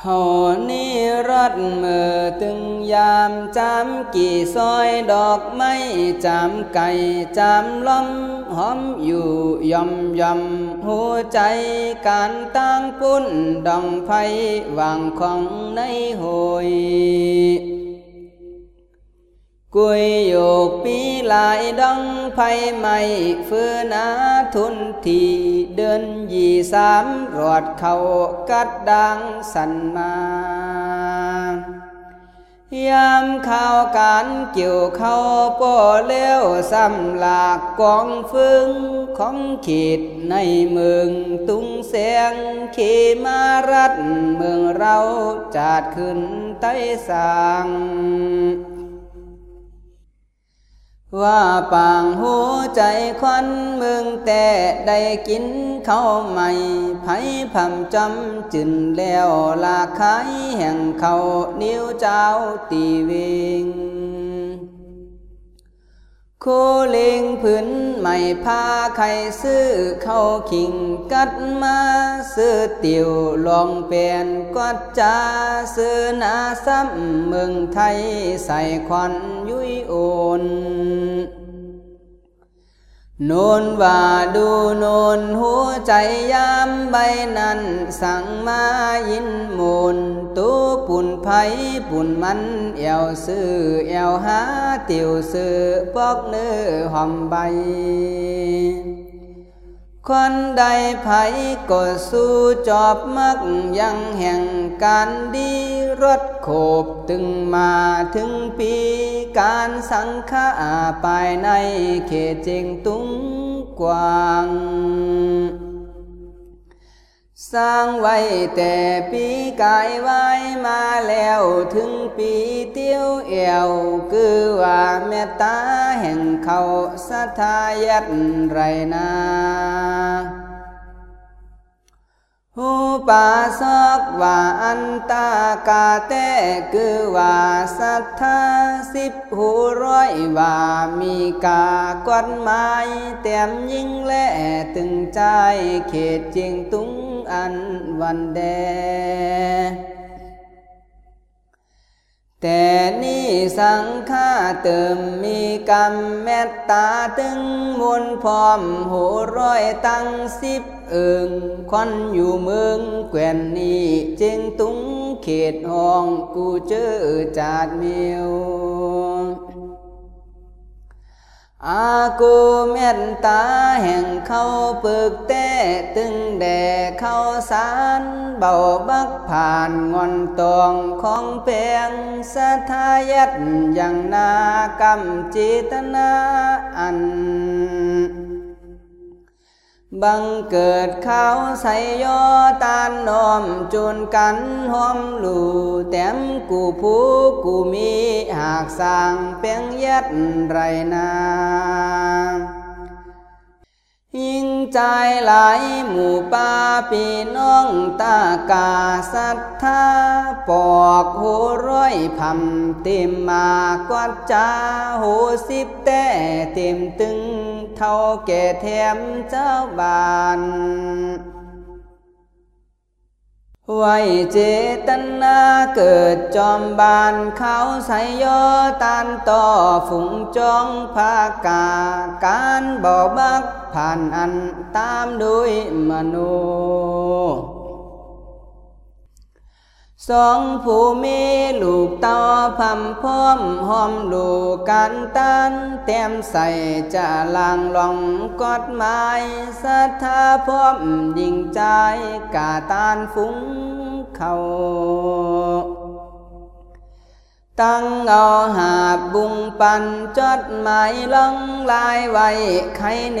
พอนิรัดมือตึงยามจำกี่ซอยดอกไม้จำไก่จำล้มหอมอยู่ยอมยอมหัวใจการตั้งปุ่นดองไฟวางของในหอย กุยโยกปีหลายดองไฟใหม่เฟื่อนาทุนทีเดินยี่สามรอดเขากัดดังสันมายามข่าวการเกี่ยวเข้าป่อเลี้ยวซ้ำหลากกองฟึงของขีดในเมืองตุงเสียงขีมารัดเมืองเราจัดขึ้นใต้สาง ว่าปางหัวใจควันมึงแต่ได้กินเข้าใหม่ไผ่พำจำจึนแล้วลาขายแห่งเขานิ้วเจ้าตีเวง โคเลงพื้นไม่พาใครซื้อเข้าขิงกัดมาซื้อเตียวลองเปลี่ยนกัดจาซื้อนาซ้ำเมืองไทยใส่ควันยุยโอน นนว่าดูนนหัวใจยามใบนั้น สั่งมายินมูลตูปุ่นไผปุ่นมันเอวซื้อเอวหาเตียวซื้อปอกเนื้อหอมใบ คนใดไผก็สู้จอบมักยังแห่งการดีรถโขบตึงมาถึงปีการสังฆาไปในเขตเจงตุงกวาง สร้างไว้แต่ปีกายไว้มาแล้วถึงปีเตี้ยวเอวคือว่าเมตตาแห่งเขาสัทายัดไรนาหูปาสกว่าอันตากาเตคือว่าสัทธาสิบหูร้อยว่ามีกากฎหมายเต็มยิ่งและตึงใจเขตจริงตุง อันวันแด แต่นี่สังฆาเติมมีกรรมเมตตาตึงมนพร้อมโหร้อยตั้งสิบเอิงควันอยู่เมืองแก่นนี้จึงตุงเขตห้องกูเจอจาดเมียว อากูเมตตาแห่งเขาปึกเต้ตึงแด่เข้าสาร บังเกิดเขาใส่ยอตานนอมจูนกันหอมลูแต้มกูผู้กูมีหากสร้างเปียงยัดไรนายิ่งใจหลายหมู่ป้าพี่น้องตากาศรัทธาปอกหูร้อยพัมเต็มมากวัดจาหูสิบแต่เต็มตึง เท่าแก่แถมเจ้าบานไว้เจตนาเกิดจอมบานเขาใส่ยอตานต่อฝุ่งจองภากา การบอกบักผ่านอันตามด้วยมโน สองผู้มีลูกต่อพำพร้อมหอมลูกกันตันเต็มใส่จะลางลองกอดไม้ศรัทธาพร้อมยิ่งใจกาตานฟุ้งเขาตั้งเอาหาบุงปันจดหมายลองลายไว้ใครเน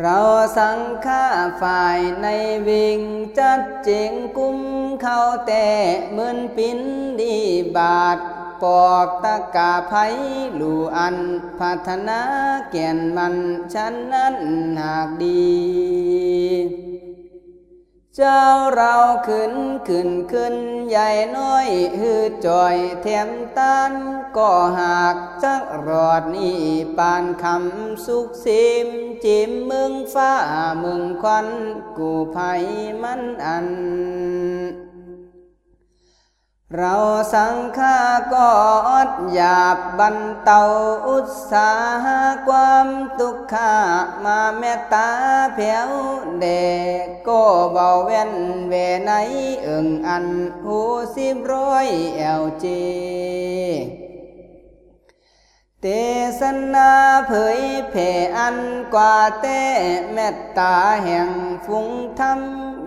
เราสังฆาฝ่ายในวิงจัดเจงกุ้มเข้าแต่เมือนปินดีบาท ปอกตะกาไผลูอันพัฒนาแก่นมันฉันนั้นหากดี เจ้าเราขึ้นขึ้นขึ้นใหญ่น้อยฮือจอยแถมตันก็หากจักรอดนี่ปานคำสุขสิมจิมมึงฟ้ามึงควันกูภัยมันอัน เราสังฆากอดหยาบบรรเตาอุตสาหความทุกขามาเมตตาเพียวเดก็เบาเว้นเวไนเอิงอันหูสิบร้อยเอลจี เตสนาเผยเผอันกว่าเตเมตตาแห่งฟุงธรรม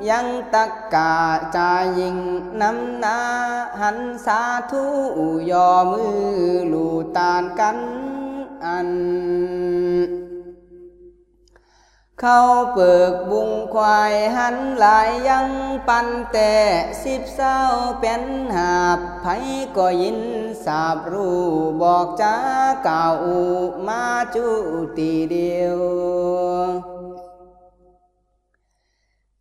ยังตักกาจายิงน้ำนาหันสาธุยอมือลูตานกันอัน เข้าเปิกบุงควายหันหลายยังปันแต่สิบเศร้าเป็นหาบไผก็ยินสาบรู้บอกจ้าเก่ามาจุตีเดียว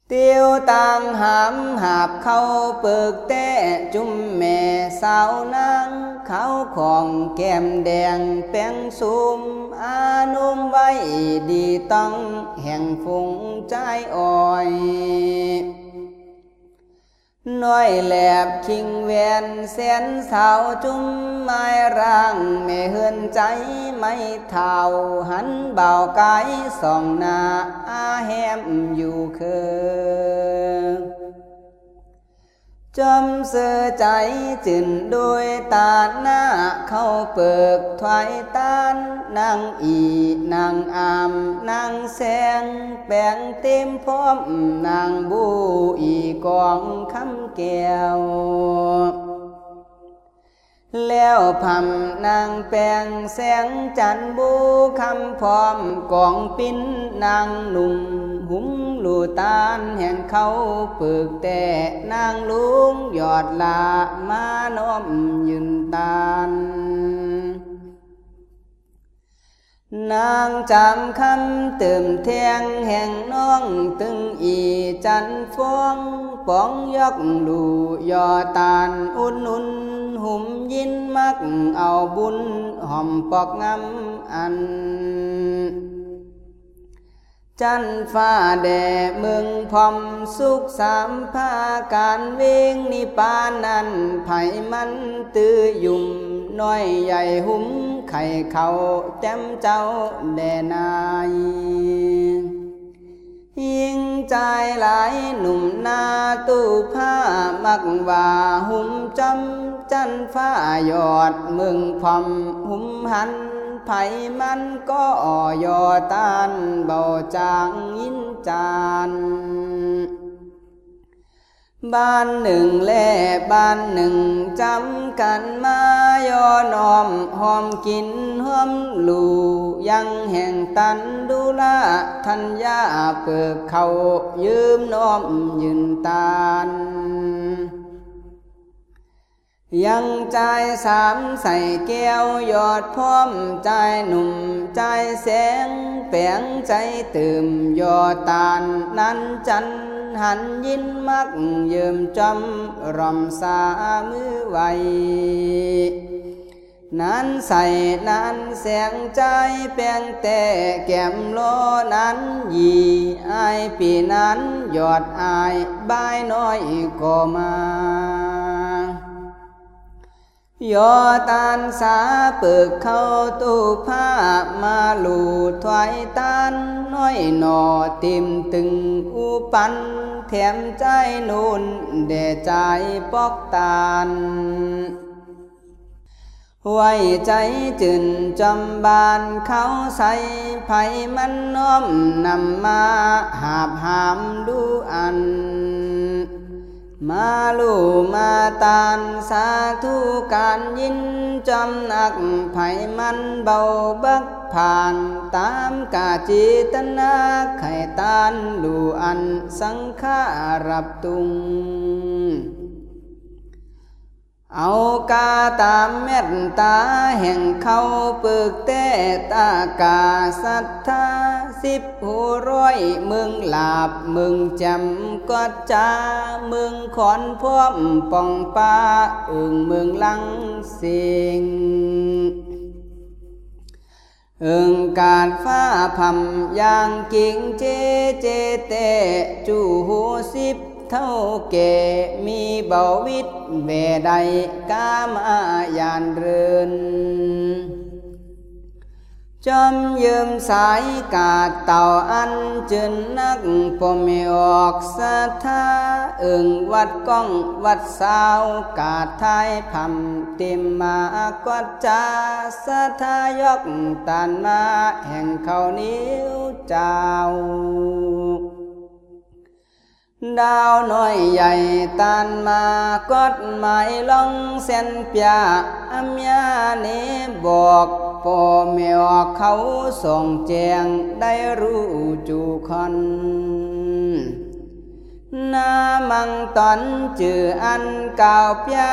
เตียวต่างหามหาบเข้าเปิกแต่จุ่มแม่สาวนาง ขาของแก้มแดงแป้งสุมอานุมไว้ดีต้องแห่งฟงใจอ่อยน้อยแหลบคิงแวนแสนสาวจุ้มไม้ร่างแม่เฮือนใจไม่เท่าหันเบากายส่องหน้าอาแฮมอยู่เคือ จำเสือใจจินโดยตาหน้าเข้าเปิกถวายตานนางอีนางอามนางแสงแปลงเต็มพร้อมนางบูอีกองคำแก้วแล้วพำนางแปลงแสงจันบูคำพร้อมกองปิ้นนางหนุ่มหุ้ม ลูตานแห่งเขาปึกแต่นางลุงยอดลามานอมยืนตานนางจำคำเติมเทียงแห่งน้องตึงอีจันฟองป้องยกลูยอตานอุ่นนุนหุ่มยินมักเอาบุญหอมปอกงำอัน จันฟ้าแด่มืองพอมสุขสามภาการเวงนิปานันไผมันตื้อยุ่มน้อยใหญ่หุ้มไข่เขาแต้มเจ้าแด่นายยิงใจหลายหนุ่มนาตู้ผ้ามักว่าหุ่มจำจันฟ้ายอดมืองพอมหุ่มหัน ไผมันก็ยอตานเบาจางยินจานบ้านหนึ่งแล่บ้านหนึ่งจำกันมายอนอมหอมกินหอมลูยังแห่งตันดูลาทัญญาเปิกเขายืมน้อมยืนตาน ยังใจสามใส่แก้ว ยอดพร้อมใจหนุ่มใจแสงแปลงใจตื่มยอตานนั้นจันหันยินมักเยิมจำรำสามือไวนั้นใส่นั้นแสงใจแปลงแต่แก้มโลนั้นยีอายปีนั้นยอดอายบายน้อยก็มา ยอตานสาเปิกเข้าตูผ้ามาลูถวายตานน้อยหนอติมตึงอุปัน แถมใจนูนเดใจปอกตานไว้ใจจืนจำบานเขาใส่ไผมันน้อมนำมาหาบหามดูอัน มาลูมาตานสาธุการยินจำหนักไผมันเบาบักผ่านตามกาจิตนาไขตานดูอันสังขารับตุง เอากาตามเม็ดตาแห่งเขาปึกเตตากาสัทธาสิบหูร้อยมึงหลาบมึงจำก็จามึงขอนพร้อมป่องป้าอึ่งมึงลังเสียงอึงการฟ้าพำยางกิ่งเจเจเตจูหูสิบ เท่าเกมีเบาวิทเวใดกามายานเรือนจอมยืมสายกาดเต่าอันจึนนั ดาวน้อยใหญ่ตานมากดหมายลองเส้นเปียอัมยาเนบอกพ่อแม่เขาส่งแจงได้รู้จูคอนนามังตอนจืออันกาวเปีย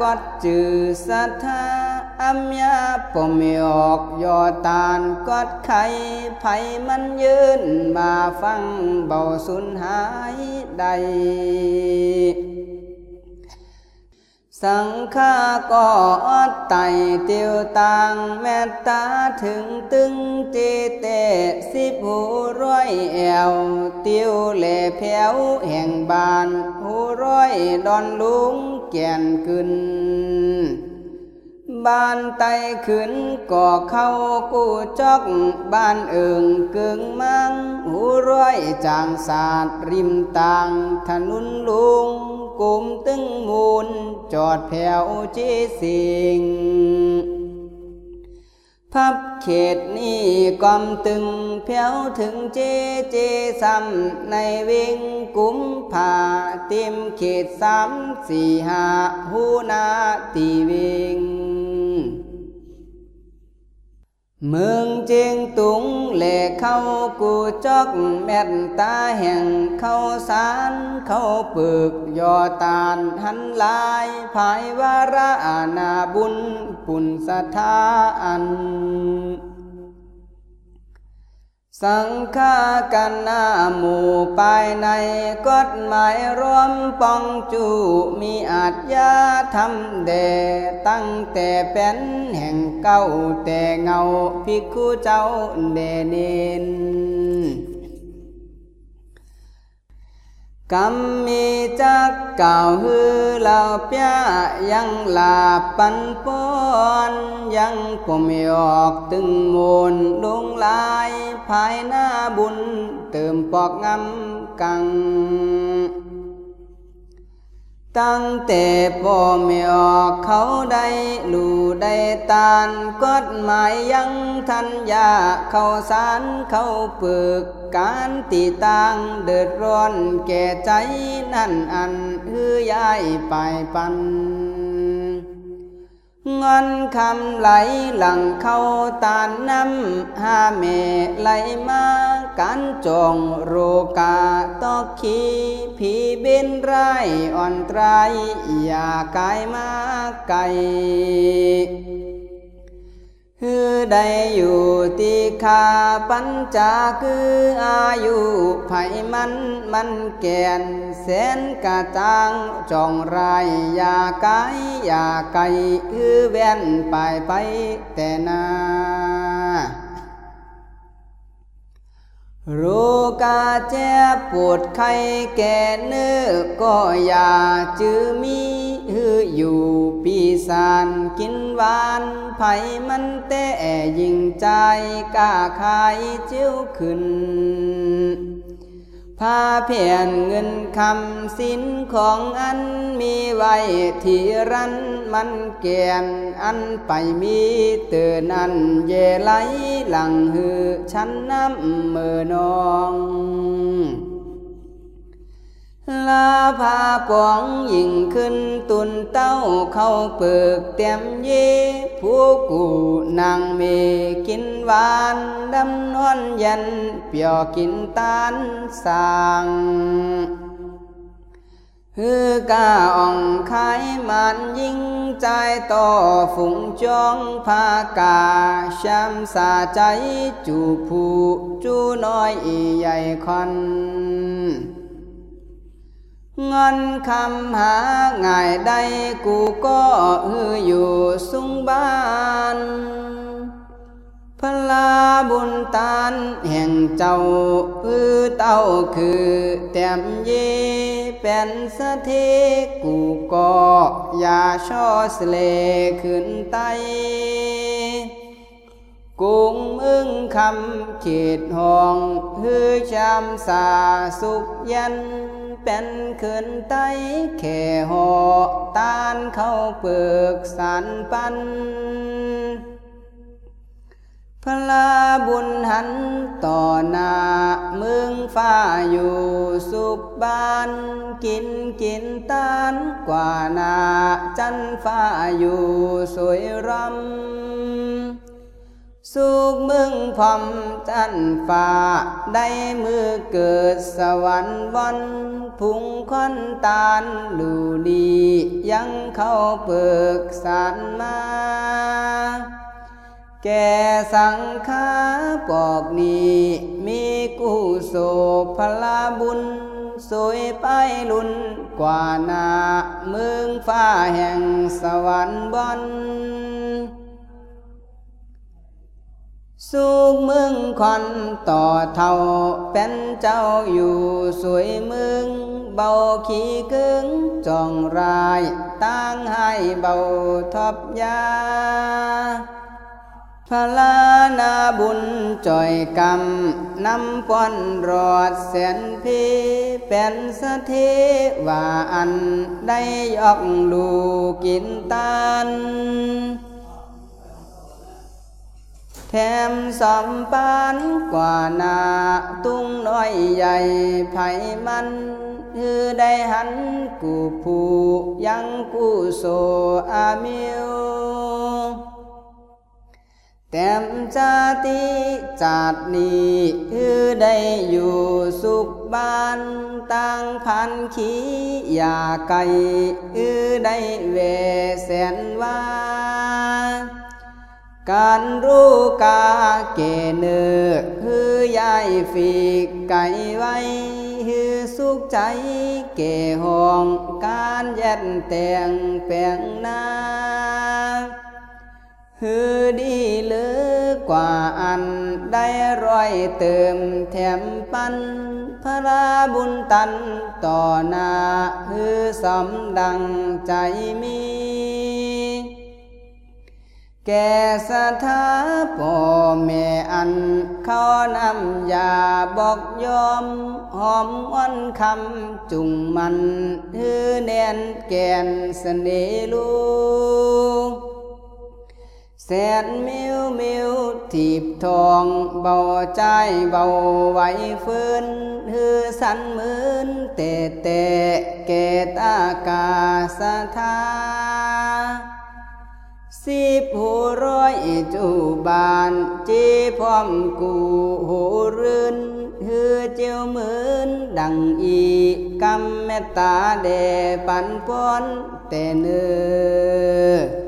กดจือสัทธา อัมยาปมออกยอตานกดไข่ไผมันยืนมาฟังเบาสุนหายใด สังฆาก็อดไตเตียวต่างแม่ตาถึงตึงเจเตสิบหูร้อยแอวเตียวเล่แผวแห่งบานหูร้อยดอนลุงแก่นขึ้น บ้านไตขึ้นก่อเข้ากูจอกบ้านเอิงเกิงมังหูร้อยจางสาดริมต่างถนนลุงกุมตึงมูลจอดแผ่วจีสิงพับเขตนี้กอมตึงแผ่วถึงเจเจซ้ำในเวงกุมผ่าเต็มเขตสามสี่ห้าหูนาตีเวง มืองเจียงตุงเหล่เข้ากูจอกแม่นตาแห่งเข้าสารเข้าปึกยอตานหันลายภายวาระอาบุญปุณสถาอัน สังฆากันนาหมู่ภายในกฎหมายรวมป้องจูมีอาจยาทำแดตั้งแต่เป็นแห่งเก้าแต่เงาพิกุเจ้าเดนิน กรรมมีจักเก่าฮือเหล่าเปียยังลาปันปอนยังผมออกตึงมูลดงลายภายหน้าบุญเติมปอกงำกัง ตั้งแต่พ่อไม่ออกเขาได้ลู่ได้ตานกฎหมายยังทันยาเข้าสารเข้าปึกการตีตั้งเดือดร้อนแก่ใจนั่นอันฮือยายไปปัน เงินคำไหลหลังเข้าตานน้ำหาเมไหลมาการจองโรกาตอกขีผีเบนไรอ่อนตรอย่ากายมาไกลือได้อยู่ตีคาปัญจาคืออายุไผมันมันแก่นแสนกะจางจองไรยาไกายยาไกลคือแว่นไปไปแต่นา รู้กาเจ็บปวดไข้แก่เนื้อก็อย่าจือมีฮืออยู่ปีสานกินหวานไผมันแต่ยิงใจกาขายเจียวขึ้นพาเพียนเงินคำสินของอันมีไว้ที่รัน มันแกนอันไปมีเตือนันเยไหลหลังหือฉันน้ำมือนองลาพาปองยิ่งขึ้นตุนเต้าเข้าเปิกเต็มเย่ผู้กูนางเมกินหวานดำนวนยันเปียวกินตานสาง ฮือกาอ่องขายมันยิ่งใจต่อฝุ่งจองพากาช้ำสาใจจูผู้จูน้อยใหญ่คอนเงินคำหาง่ายใดกูก็ฮืออยู่สุงบ้าน พลาบุญตานแห่งเจ้าอือเต้าคือแต้มเยเป็นสะเทกูก็อย่าช่อสเลขึ้นไตกุ้งมึงคำเขตห้องฮือชามสาสุขยัน เป็นขึ้นไตแค่หอตานเข้าเปลือกสันปัน พลาบุญหันต่อหน้ามึงฟ้าอยู่สุขบานกินกินตานกว่านาจันฟ้าอยู่สวยรำสุขมึงพอมจันฟ้าได้มือเกิดสวรรค์วันพุงคอนตานดูดียังเข้าเปิกสารมา แก่สังขาปอกนี้มีกู้โศพลาบุญ สวยไปลุนกว่านาเมืองฟ้าแห่งสวรรค์บอนสุกมึงคอนต่อเท่าเป็นเจ้าอยู่สวยเมึงเบาขี้กึงจองรายตั้งให้เบาทบยา ลานาบุญจอยกรรมนำป้อนรอดแสนพีเป็นสะเทว่าอันได้ยอกลูกินตานแถมสมปานกว่านาตุ้งน้อยใหญ่ไผมันคือได้หันกูผู้ยังกูโซอามิว แต้มจาติจาดนี้คือได้อยู่สุขบ้านต่างพันขีอยาไก่อือได้เวแสนว่า การรู้กาเกเนอคือยายฟีกไก่ไว้ฮือสุขใจเกห้องการแย่นแต่งแปลงนา ฮือดีเลือกว่าอันได้ร้อยเติมแถมปันพระบุญตันต่อหน้าฮือสมดังใจมี แก่สถาพ่อแม่อันเขานำยาบอกยอมหอมอ้อนคำจุงมันฮือแน่นแกนเสน่ลูก แสนมิวมิวทีบทองเบาใจเบาไหวฟื้นฮือสันมืนเตะเตะเกตากาสทาสิบหูร้อยจูบานจีพร้อมกูหูรื่นฮือเจียวเหมือนดังอีกำเมตตาเดปันปอนเตเนือ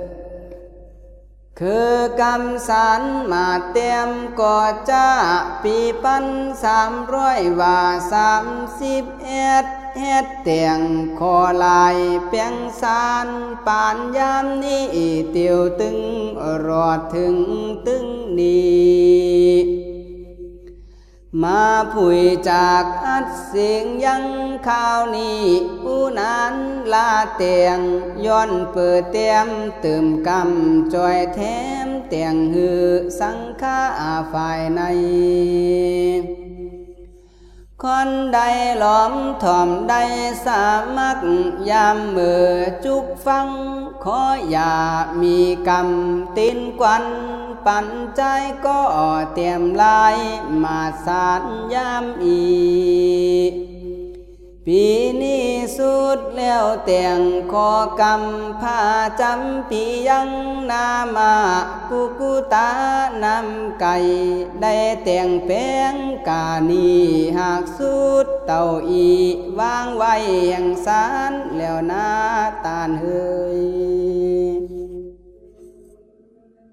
คือกำสันมาเต็มก่อจ้าปีปันสามร้อยว่าสามสิบเอ็ดเฮ็ดเตียงคอลายเปียงสานปานยามนี้เตียวตึงรอดถึงตึงนี้ มาผุยจากอัดเสียงยังข้าวนี้ผู้นั้นลาเตียงย้อนเปิดเตียมเติมกำจอยแถมเตียงหือสังฆาฝ่ายใน คนใดหลอมถ่อมใดสามักยามมือจุกฟัง ขออย่ามีกรรมตินกวัน ปันใจก็เตรียมลายมาสารยามอี ปีนี้สุดแล้วแต่งขอกำผ้าจำปียังนามากุกุตานำไก่ ได้แต่งแป้งกานีหากสุดเต่าอีวางไว้แห่งสารแล้วนาตานเฮย